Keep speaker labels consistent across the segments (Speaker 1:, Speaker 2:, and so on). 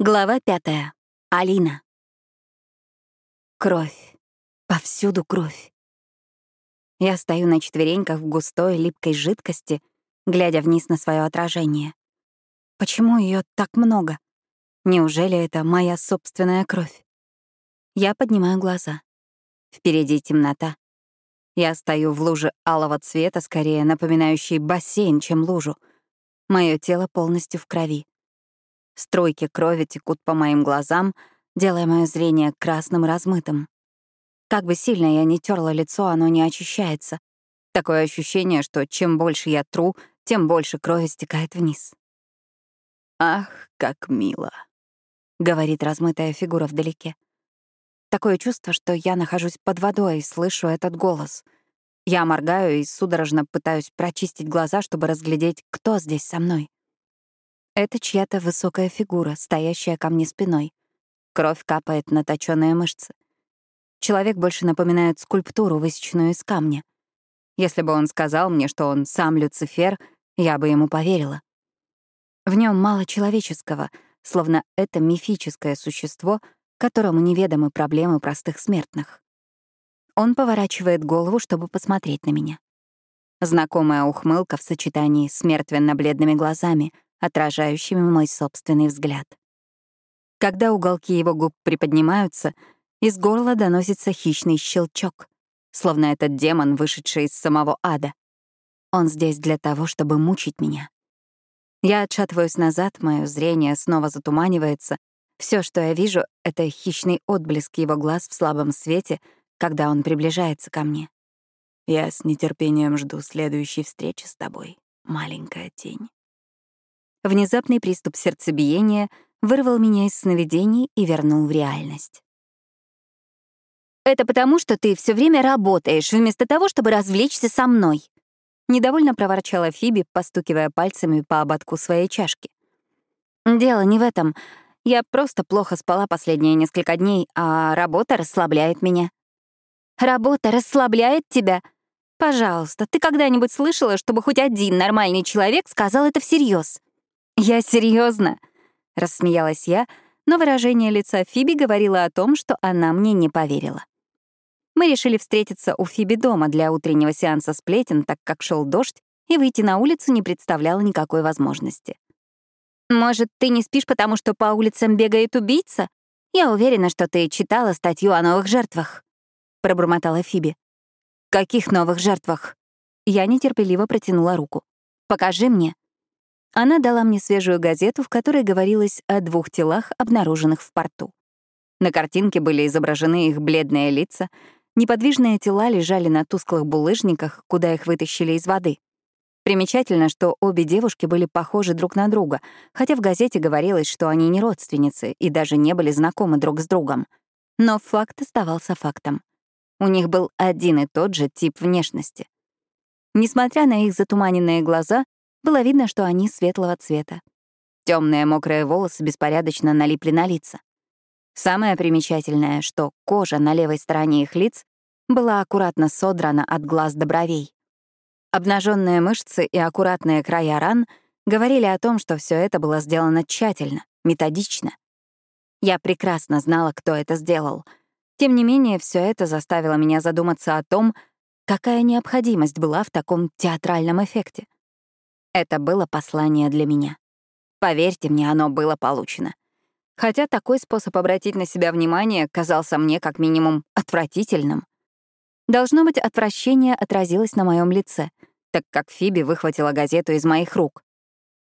Speaker 1: Глава пятая. Алина. Кровь. Повсюду кровь. Я стою на четвереньках в густой, липкой жидкости, глядя вниз на свое отражение. Почему ее так много? Неужели это моя собственная кровь? Я поднимаю глаза. Впереди темнота. Я стою в луже алого цвета, скорее напоминающей бассейн, чем лужу. Мое тело полностью в крови. Струйки крови текут по моим глазам, делая мое зрение красным и размытым. Как бы сильно я не терла лицо, оно не очищается. Такое ощущение, что чем больше я тру, тем больше крови стекает вниз. «Ах, как мило», — говорит размытая фигура вдалеке. Такое чувство, что я нахожусь под водой и слышу этот голос. Я моргаю и судорожно пытаюсь прочистить глаза, чтобы разглядеть, кто здесь со мной. Это чья-то высокая фигура, стоящая ко мне спиной. Кровь капает на точёные мышцы. Человек больше напоминает скульптуру, высеченную из камня. Если бы он сказал мне, что он сам Люцифер, я бы ему поверила. В нем мало человеческого, словно это мифическое существо, которому неведомы проблемы простых смертных. Он поворачивает голову, чтобы посмотреть на меня. Знакомая ухмылка в сочетании с мертвенно-бледными глазами — отражающими мой собственный взгляд. Когда уголки его губ приподнимаются, из горла доносится хищный щелчок, словно этот демон, вышедший из самого ада. Он здесь для того, чтобы мучить меня. Я отшатываюсь назад, мое зрение снова затуманивается. Все, что я вижу, — это хищный отблеск его глаз в слабом свете, когда он приближается ко мне. Я с нетерпением жду следующей встречи с тобой, маленькая тень. Внезапный приступ сердцебиения вырвал меня из сновидений и вернул в реальность. «Это потому, что ты все время работаешь, вместо того, чтобы развлечься со мной», — недовольно проворчала Фиби, постукивая пальцами по ободку своей чашки. «Дело не в этом. Я просто плохо спала последние несколько дней, а работа расслабляет меня». «Работа расслабляет тебя? Пожалуйста, ты когда-нибудь слышала, чтобы хоть один нормальный человек сказал это всерьез? «Я серьезно, рассмеялась я, но выражение лица Фиби говорило о том, что она мне не поверила. Мы решили встретиться у Фиби дома для утреннего сеанса сплетен, так как шел дождь, и выйти на улицу не представляло никакой возможности. «Может, ты не спишь, потому что по улицам бегает убийца? Я уверена, что ты читала статью о новых жертвах», — пробормотала Фиби. «Каких новых жертвах?» Я нетерпеливо протянула руку. «Покажи мне». Она дала мне свежую газету, в которой говорилось о двух телах, обнаруженных в порту. На картинке были изображены их бледные лица, неподвижные тела лежали на тусклых булыжниках, куда их вытащили из воды. Примечательно, что обе девушки были похожи друг на друга, хотя в газете говорилось, что они не родственницы и даже не были знакомы друг с другом. Но факт оставался фактом. У них был один и тот же тип внешности. Несмотря на их затуманенные глаза, было видно, что они светлого цвета. Темные мокрые волосы беспорядочно налипли на лица. Самое примечательное, что кожа на левой стороне их лиц была аккуратно содрана от глаз до бровей. Обнаженные мышцы и аккуратные края ран говорили о том, что все это было сделано тщательно, методично. Я прекрасно знала, кто это сделал. Тем не менее, все это заставило меня задуматься о том, какая необходимость была в таком театральном эффекте. Это было послание для меня. Поверьте мне, оно было получено. Хотя такой способ обратить на себя внимание казался мне как минимум отвратительным. Должно быть, отвращение отразилось на моем лице, так как Фиби выхватила газету из моих рук.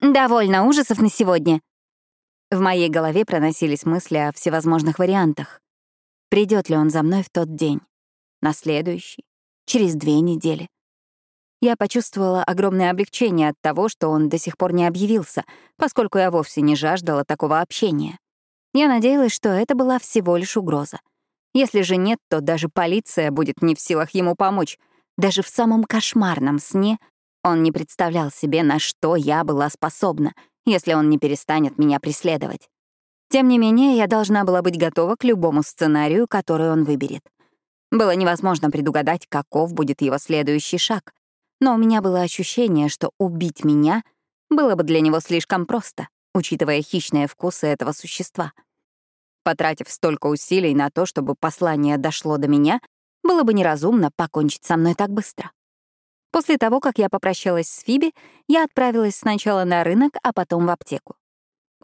Speaker 1: «Довольно ужасов на сегодня». В моей голове проносились мысли о всевозможных вариантах. Придет ли он за мной в тот день? На следующий? Через две недели? Я почувствовала огромное облегчение от того, что он до сих пор не объявился, поскольку я вовсе не жаждала такого общения. Я надеялась, что это была всего лишь угроза. Если же нет, то даже полиция будет не в силах ему помочь. Даже в самом кошмарном сне он не представлял себе, на что я была способна, если он не перестанет меня преследовать. Тем не менее, я должна была быть готова к любому сценарию, который он выберет. Было невозможно предугадать, каков будет его следующий шаг но у меня было ощущение, что убить меня было бы для него слишком просто, учитывая хищные вкусы этого существа. Потратив столько усилий на то, чтобы послание дошло до меня, было бы неразумно покончить со мной так быстро. После того, как я попрощалась с Фиби, я отправилась сначала на рынок, а потом в аптеку.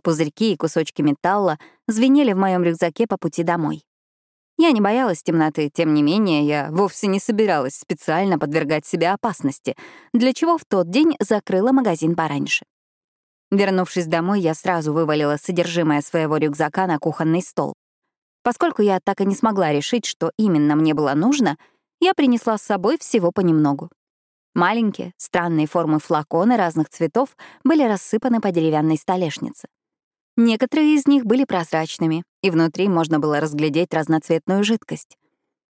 Speaker 1: Пузырьки и кусочки металла звенели в моем рюкзаке по пути домой. Я не боялась темноты, тем не менее, я вовсе не собиралась специально подвергать себя опасности, для чего в тот день закрыла магазин пораньше. Вернувшись домой, я сразу вывалила содержимое своего рюкзака на кухонный стол. Поскольку я так и не смогла решить, что именно мне было нужно, я принесла с собой всего понемногу. Маленькие, странные формы флаконы разных цветов были рассыпаны по деревянной столешнице. Некоторые из них были прозрачными, и внутри можно было разглядеть разноцветную жидкость.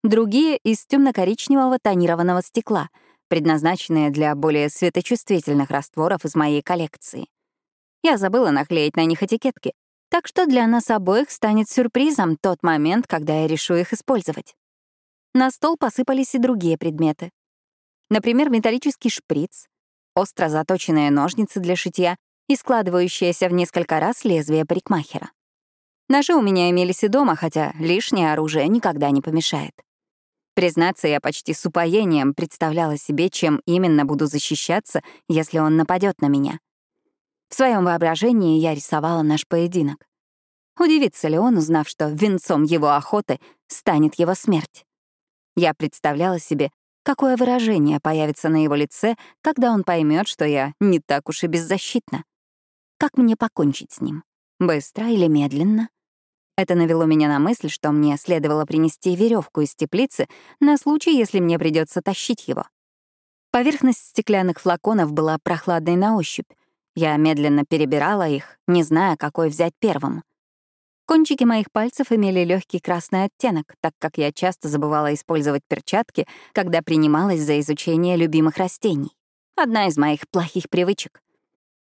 Speaker 1: Другие — из темно-коричневого тонированного стекла, предназначенные для более светочувствительных растворов из моей коллекции. Я забыла наклеить на них этикетки, так что для нас обоих станет сюрпризом тот момент, когда я решу их использовать. На стол посыпались и другие предметы. Например, металлический шприц, остро заточенные ножницы для шитья и складывающееся в несколько раз лезвие парикмахера. Ножи у меня имелись и дома, хотя лишнее оружие никогда не помешает. Признаться, я почти с упоением представляла себе, чем именно буду защищаться, если он нападет на меня. В своем воображении я рисовала наш поединок. Удивится ли он, узнав, что венцом его охоты станет его смерть? Я представляла себе, какое выражение появится на его лице, когда он поймет, что я не так уж и беззащитна. Как мне покончить с ним? Быстро или медленно? Это навело меня на мысль, что мне следовало принести веревку из теплицы на случай, если мне придется тащить его. Поверхность стеклянных флаконов была прохладной на ощупь. Я медленно перебирала их, не зная, какой взять первым. Кончики моих пальцев имели легкий красный оттенок, так как я часто забывала использовать перчатки, когда принималась за изучение любимых растений. Одна из моих плохих привычек.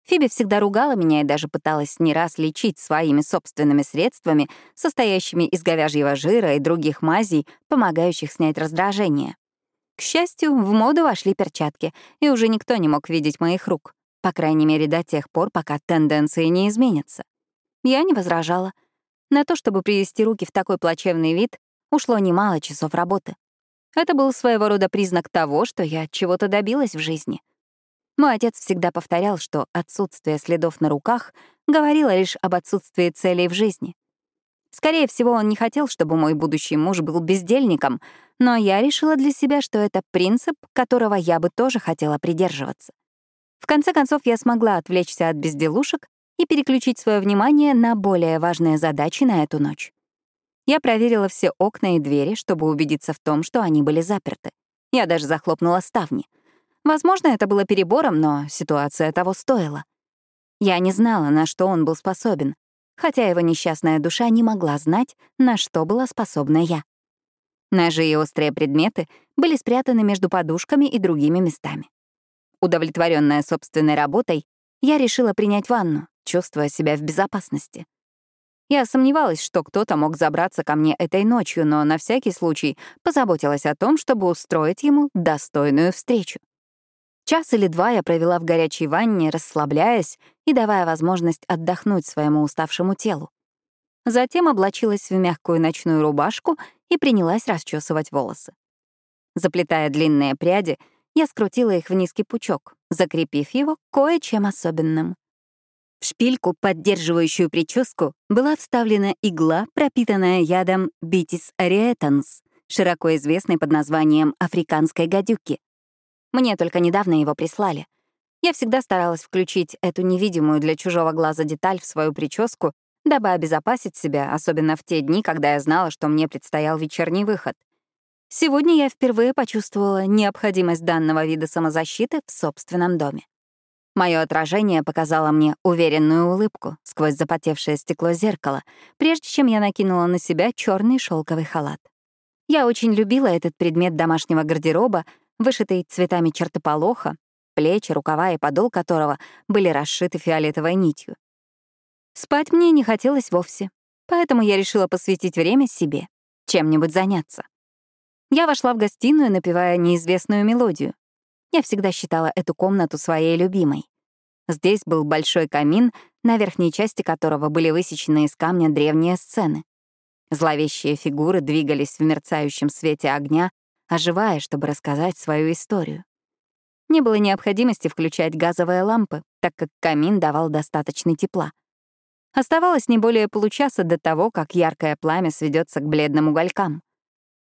Speaker 1: Фиби всегда ругала меня и даже пыталась не раз лечить своими собственными средствами, состоящими из говяжьего жира и других мазей, помогающих снять раздражение. К счастью, в моду вошли перчатки, и уже никто не мог видеть моих рук, по крайней мере, до тех пор, пока тенденции не изменятся. Я не возражала. На то, чтобы привести руки в такой плачевный вид, ушло немало часов работы. Это был своего рода признак того, что я чего-то добилась в жизни. Мой отец всегда повторял, что отсутствие следов на руках говорило лишь об отсутствии целей в жизни. Скорее всего, он не хотел, чтобы мой будущий муж был бездельником, но я решила для себя, что это принцип, которого я бы тоже хотела придерживаться. В конце концов, я смогла отвлечься от безделушек и переключить свое внимание на более важные задачи на эту ночь. Я проверила все окна и двери, чтобы убедиться в том, что они были заперты. Я даже захлопнула ставни — Возможно, это было перебором, но ситуация того стоила. Я не знала, на что он был способен, хотя его несчастная душа не могла знать, на что была способна я. Ножи и острые предметы были спрятаны между подушками и другими местами. Удовлетворенная собственной работой, я решила принять ванну, чувствуя себя в безопасности. Я сомневалась, что кто-то мог забраться ко мне этой ночью, но на всякий случай позаботилась о том, чтобы устроить ему достойную встречу. Час или два я провела в горячей ванне, расслабляясь и давая возможность отдохнуть своему уставшему телу. Затем облачилась в мягкую ночную рубашку и принялась расчесывать волосы. Заплетая длинные пряди, я скрутила их в низкий пучок, закрепив его кое-чем особенным. В шпильку, поддерживающую прическу, была вставлена игла, пропитанная ядом Bitis areatans, широко известной под названием африканской гадюки. Мне только недавно его прислали. Я всегда старалась включить эту невидимую для чужого глаза деталь в свою прическу, дабы обезопасить себя, особенно в те дни, когда я знала, что мне предстоял вечерний выход. Сегодня я впервые почувствовала необходимость данного вида самозащиты в собственном доме. Мое отражение показало мне уверенную улыбку сквозь запотевшее стекло зеркала, прежде чем я накинула на себя черный шелковый халат. Я очень любила этот предмет домашнего гардероба, вышитый цветами чертополоха, плечи, рукава и подол которого были расшиты фиолетовой нитью. Спать мне не хотелось вовсе, поэтому я решила посвятить время себе, чем-нибудь заняться. Я вошла в гостиную, напевая неизвестную мелодию. Я всегда считала эту комнату своей любимой. Здесь был большой камин, на верхней части которого были высечены из камня древние сцены. Зловещие фигуры двигались в мерцающем свете огня, оживая, чтобы рассказать свою историю. Не было необходимости включать газовые лампы, так как камин давал достаточно тепла. Оставалось не более получаса до того, как яркое пламя сведется к бледным уголькам.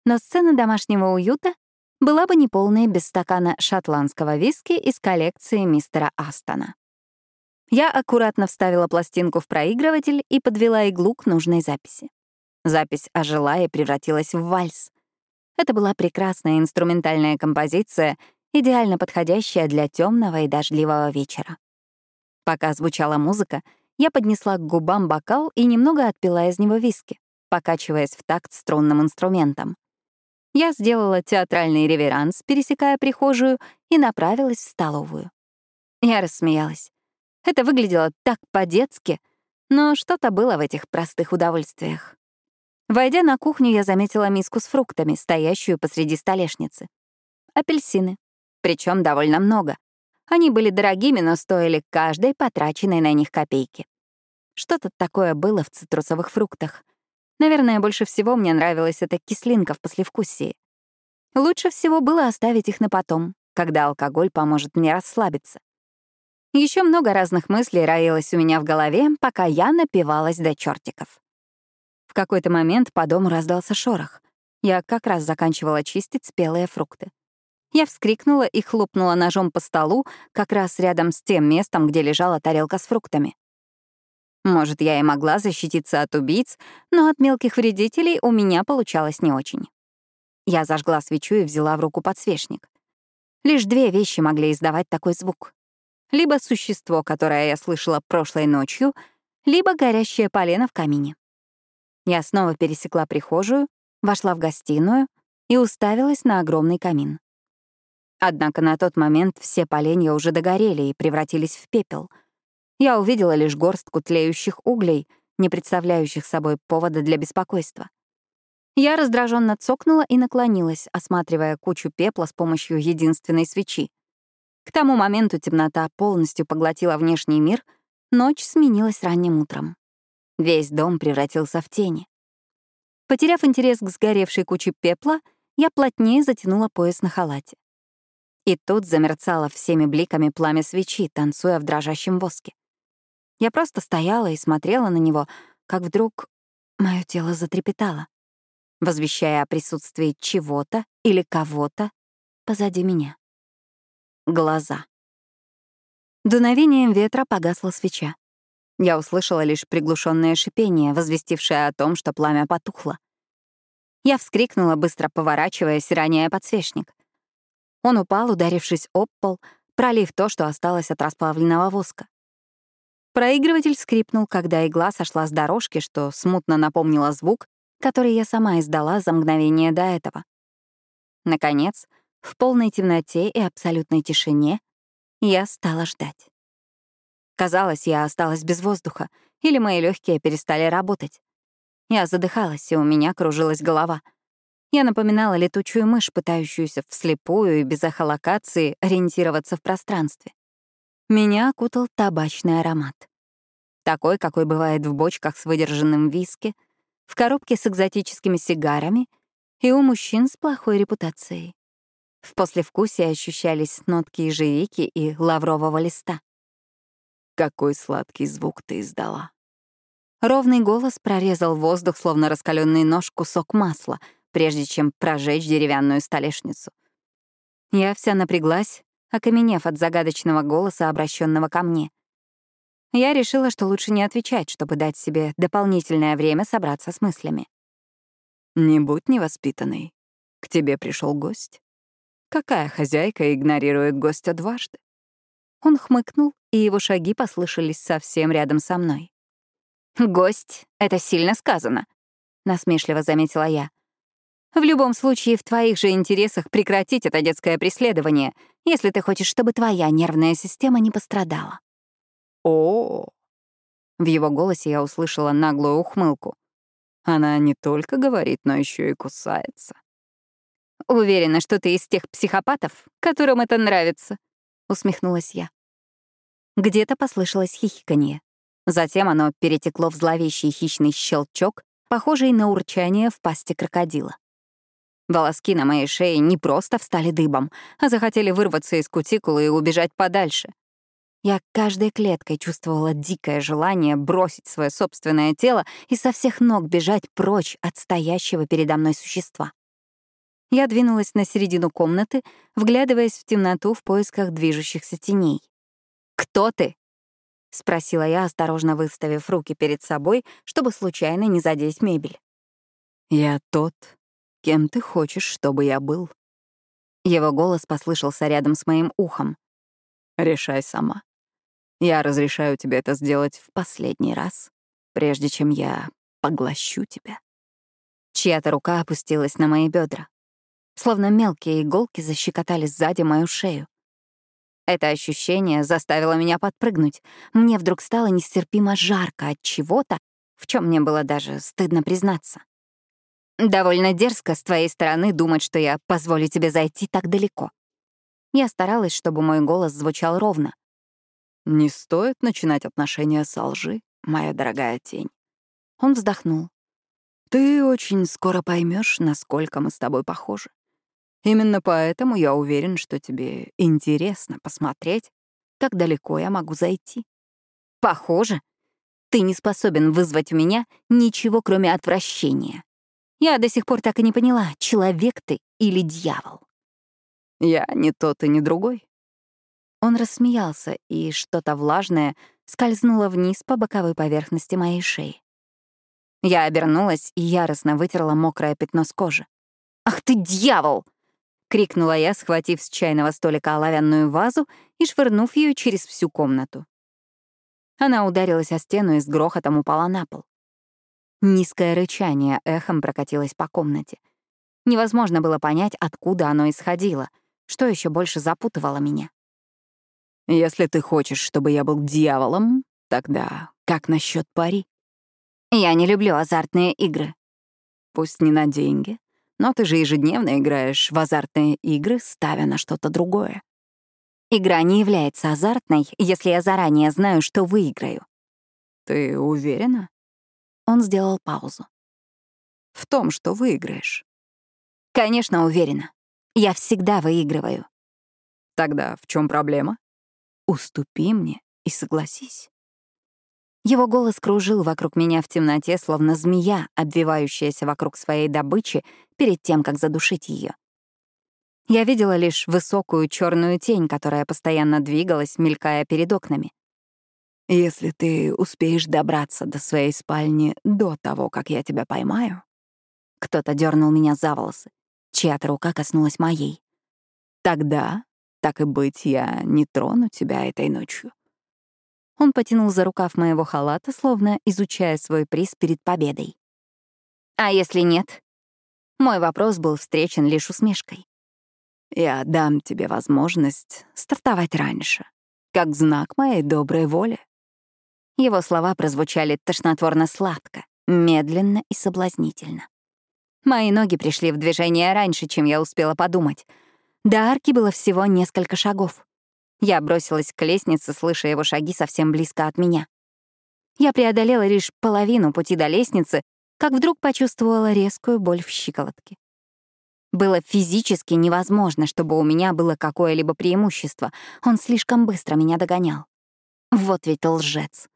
Speaker 1: Но сцена домашнего уюта была бы неполной без стакана шотландского виски из коллекции мистера Астона. Я аккуратно вставила пластинку в проигрыватель и подвела иглу к нужной записи. Запись ожила и превратилась в вальс. Это была прекрасная инструментальная композиция, идеально подходящая для темного и дождливого вечера. Пока звучала музыка, я поднесла к губам бокал и немного отпила из него виски, покачиваясь в такт струнным инструментом. Я сделала театральный реверанс, пересекая прихожую, и направилась в столовую. Я рассмеялась. Это выглядело так по-детски, но что-то было в этих простых удовольствиях. Войдя на кухню, я заметила миску с фруктами, стоящую посреди столешницы. Апельсины. Причем довольно много. Они были дорогими, но стоили каждой потраченной на них копейки. Что-то такое было в цитрусовых фруктах. Наверное, больше всего мне нравилась эта кислинка в послевкусии. Лучше всего было оставить их на потом, когда алкоголь поможет мне расслабиться. Еще много разных мыслей роилось у меня в голове, пока я напивалась до чертиков. Какой-то момент по дому раздался шорох. Я как раз заканчивала чистить спелые фрукты. Я вскрикнула и хлопнула ножом по столу, как раз рядом с тем местом, где лежала тарелка с фруктами. Может, я и могла защититься от убийц, но от мелких вредителей у меня получалось не очень. Я зажгла свечу и взяла в руку подсвечник. Лишь две вещи могли издавать такой звук. Либо существо, которое я слышала прошлой ночью, либо горящее полено в камине. Я снова пересекла прихожую, вошла в гостиную и уставилась на огромный камин. Однако на тот момент все поленья уже догорели и превратились в пепел. Я увидела лишь горстку тлеющих углей, не представляющих собой повода для беспокойства. Я раздраженно цокнула и наклонилась, осматривая кучу пепла с помощью единственной свечи. К тому моменту темнота полностью поглотила внешний мир, ночь сменилась ранним утром. Весь дом превратился в тени. Потеряв интерес к сгоревшей куче пепла, я плотнее затянула пояс на халате. И тут замерцало всеми бликами пламя свечи, танцуя в дрожащем воске. Я просто стояла и смотрела на него, как вдруг мое тело затрепетало, возвещая о присутствии чего-то или кого-то позади меня. Глаза. Дуновением ветра погасла свеча. Я услышала лишь приглушенное шипение, возвестившее о том, что пламя потухло. Я вскрикнула, быстро поворачиваясь, роняя подсвечник — он упал, ударившись об пол, пролив то, что осталось от расплавленного воска. Проигрыватель скрипнул, когда игла сошла с дорожки, что смутно напомнило звук, который я сама издала за мгновение до этого. Наконец, в полной темноте и абсолютной тишине я стала ждать. Казалось, я осталась без воздуха, или мои легкие перестали работать. Я задыхалась, и у меня кружилась голова — я напоминала летучую мышь, пытающуюся вслепую и без эхолокации ориентироваться в пространстве. Меня окутал табачный аромат. Такой, какой бывает в бочках с выдержанным виски, в коробке с экзотическими сигарами и у мужчин с плохой репутацией. В послевкусии ощущались нотки ежевики и лаврового листа.
Speaker 2: «Какой сладкий звук ты издала!»
Speaker 1: Ровный голос прорезал воздух, словно раскаленный нож кусок масла, прежде чем прожечь деревянную столешницу. Я вся напряглась, окаменев от загадочного голоса, обращенного ко мне. Я решила, что лучше не отвечать, чтобы дать себе дополнительное время собраться с мыслями.
Speaker 2: «Не будь невоспитанной. К тебе пришел гость. Какая хозяйка игнорирует гостя дважды?»
Speaker 1: Он хмыкнул, и его шаги послышались совсем рядом со мной. «Гость — это сильно сказано», — насмешливо заметила я. В любом случае, в твоих же интересах прекратить это детское преследование, если ты хочешь, чтобы твоя нервная система не пострадала.
Speaker 2: О,
Speaker 1: В его голосе я услышала наглую ухмылку.
Speaker 2: Она не только говорит, но еще и кусается.
Speaker 1: Уверена, что ты из тех психопатов, которым это нравится, усмехнулась я. Где-то послышалось хихиканье. Затем оно перетекло в зловещий хищный щелчок, похожий на урчание в пасти крокодила. Волоски на моей шее не просто встали дыбом, а захотели вырваться из кутикулы и убежать подальше. Я каждой клеткой чувствовала дикое желание бросить свое собственное тело и со всех ног бежать прочь от стоящего передо мной существа. Я двинулась на середину комнаты, вглядываясь в темноту в поисках движущихся теней. «Кто ты?» — спросила я, осторожно выставив руки перед собой, чтобы случайно не задеть мебель.
Speaker 2: «Я тот, кем ты хочешь, чтобы я был».
Speaker 1: Его голос послышался рядом с моим ухом.
Speaker 2: «Решай сама. Я разрешаю тебе это сделать в последний раз, прежде чем я поглощу тебя».
Speaker 1: Чья-то рука опустилась на мои бедра. Словно мелкие иголки защекотали сзади мою шею. Это ощущение заставило меня подпрыгнуть. Мне вдруг стало нестерпимо жарко от чего-то, в чем мне было даже стыдно признаться. Довольно дерзко с твоей стороны думать, что я позволю тебе зайти так далеко. Я старалась, чтобы мой голос звучал ровно.
Speaker 2: «Не стоит начинать отношения со лжи, моя дорогая тень».
Speaker 1: Он вздохнул.
Speaker 2: «Ты очень скоро поймешь, насколько мы с тобой похожи. Именно поэтому я уверен, что тебе интересно посмотреть, как далеко я могу зайти.
Speaker 1: Похоже, ты не способен вызвать у меня ничего, кроме отвращения. Я до сих пор так и не поняла, человек ты или дьявол.
Speaker 2: Я не тот и не другой.
Speaker 1: Он рассмеялся, и что-то влажное скользнуло вниз по боковой поверхности моей шеи. Я обернулась и яростно вытерла мокрое пятно с кожи. «Ах ты, дьявол!» — крикнула я, схватив с чайного столика оловянную вазу и швырнув ее через всю комнату. Она ударилась о стену и с грохотом упала на пол. Низкое рычание эхом прокатилось по комнате. Невозможно было понять, откуда оно исходило, что еще больше запутывало меня.
Speaker 2: «Если ты хочешь, чтобы я был дьяволом, тогда как насчет пари?»
Speaker 1: «Я не люблю азартные игры».
Speaker 2: «Пусть не на деньги, но ты же ежедневно играешь в азартные игры, ставя на что-то другое.
Speaker 1: Игра не является азартной, если я заранее знаю, что выиграю.
Speaker 2: Ты уверена?
Speaker 1: Он сделал паузу.
Speaker 2: В том, что выиграешь.
Speaker 1: Конечно, уверена. Я всегда выигрываю.
Speaker 2: Тогда в чем проблема? Уступи мне и согласись.
Speaker 1: Его голос кружил вокруг меня в темноте, словно змея, обвивающаяся вокруг своей добычи перед тем, как задушить ее. Я видела лишь высокую черную тень, которая постоянно двигалась, мелькая перед окнами.
Speaker 2: «Если ты успеешь добраться до своей спальни до того, как я тебя поймаю...»
Speaker 1: Кто-то дернул меня за волосы. Чья-то рука коснулась моей.
Speaker 2: «Тогда, так и быть, я не трону тебя этой ночью.
Speaker 1: Он потянул за рукав моего халата, словно изучая свой приз перед победой. «А если нет?» Мой вопрос был встречен лишь усмешкой.
Speaker 2: «Я дам тебе возможность стартовать раньше, как знак моей доброй воли».
Speaker 1: Его слова прозвучали тошнотворно-сладко, медленно и соблазнительно. Мои ноги пришли в движение раньше, чем я успела подумать. До арки было всего несколько шагов. Я бросилась к лестнице, слыша его шаги совсем близко от меня. Я преодолела лишь половину пути до лестницы, как вдруг почувствовала резкую боль в щиколотке. Было физически невозможно, чтобы у меня было какое-либо преимущество. Он слишком быстро меня догонял. Вот ведь лжец.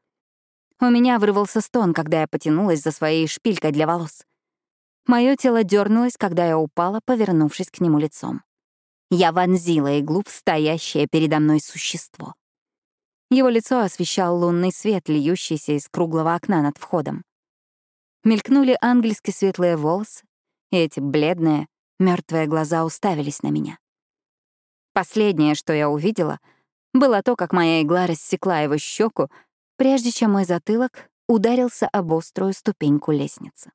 Speaker 1: У меня вырвался стон, когда я потянулась за своей шпилькой для волос. Мое тело дернулось, когда я упала, повернувшись к нему лицом. Я вонзила иглу в стоящее передо мной существо. Его лицо освещал лунный свет, льющийся из круглого окна над входом. Мелькнули ангельски светлые волосы, и эти бледные, мертвые глаза уставились на меня. Последнее, что я увидела, было то, как моя игла рассекла его щеку, прежде чем мой затылок ударился об острую ступеньку лестницы.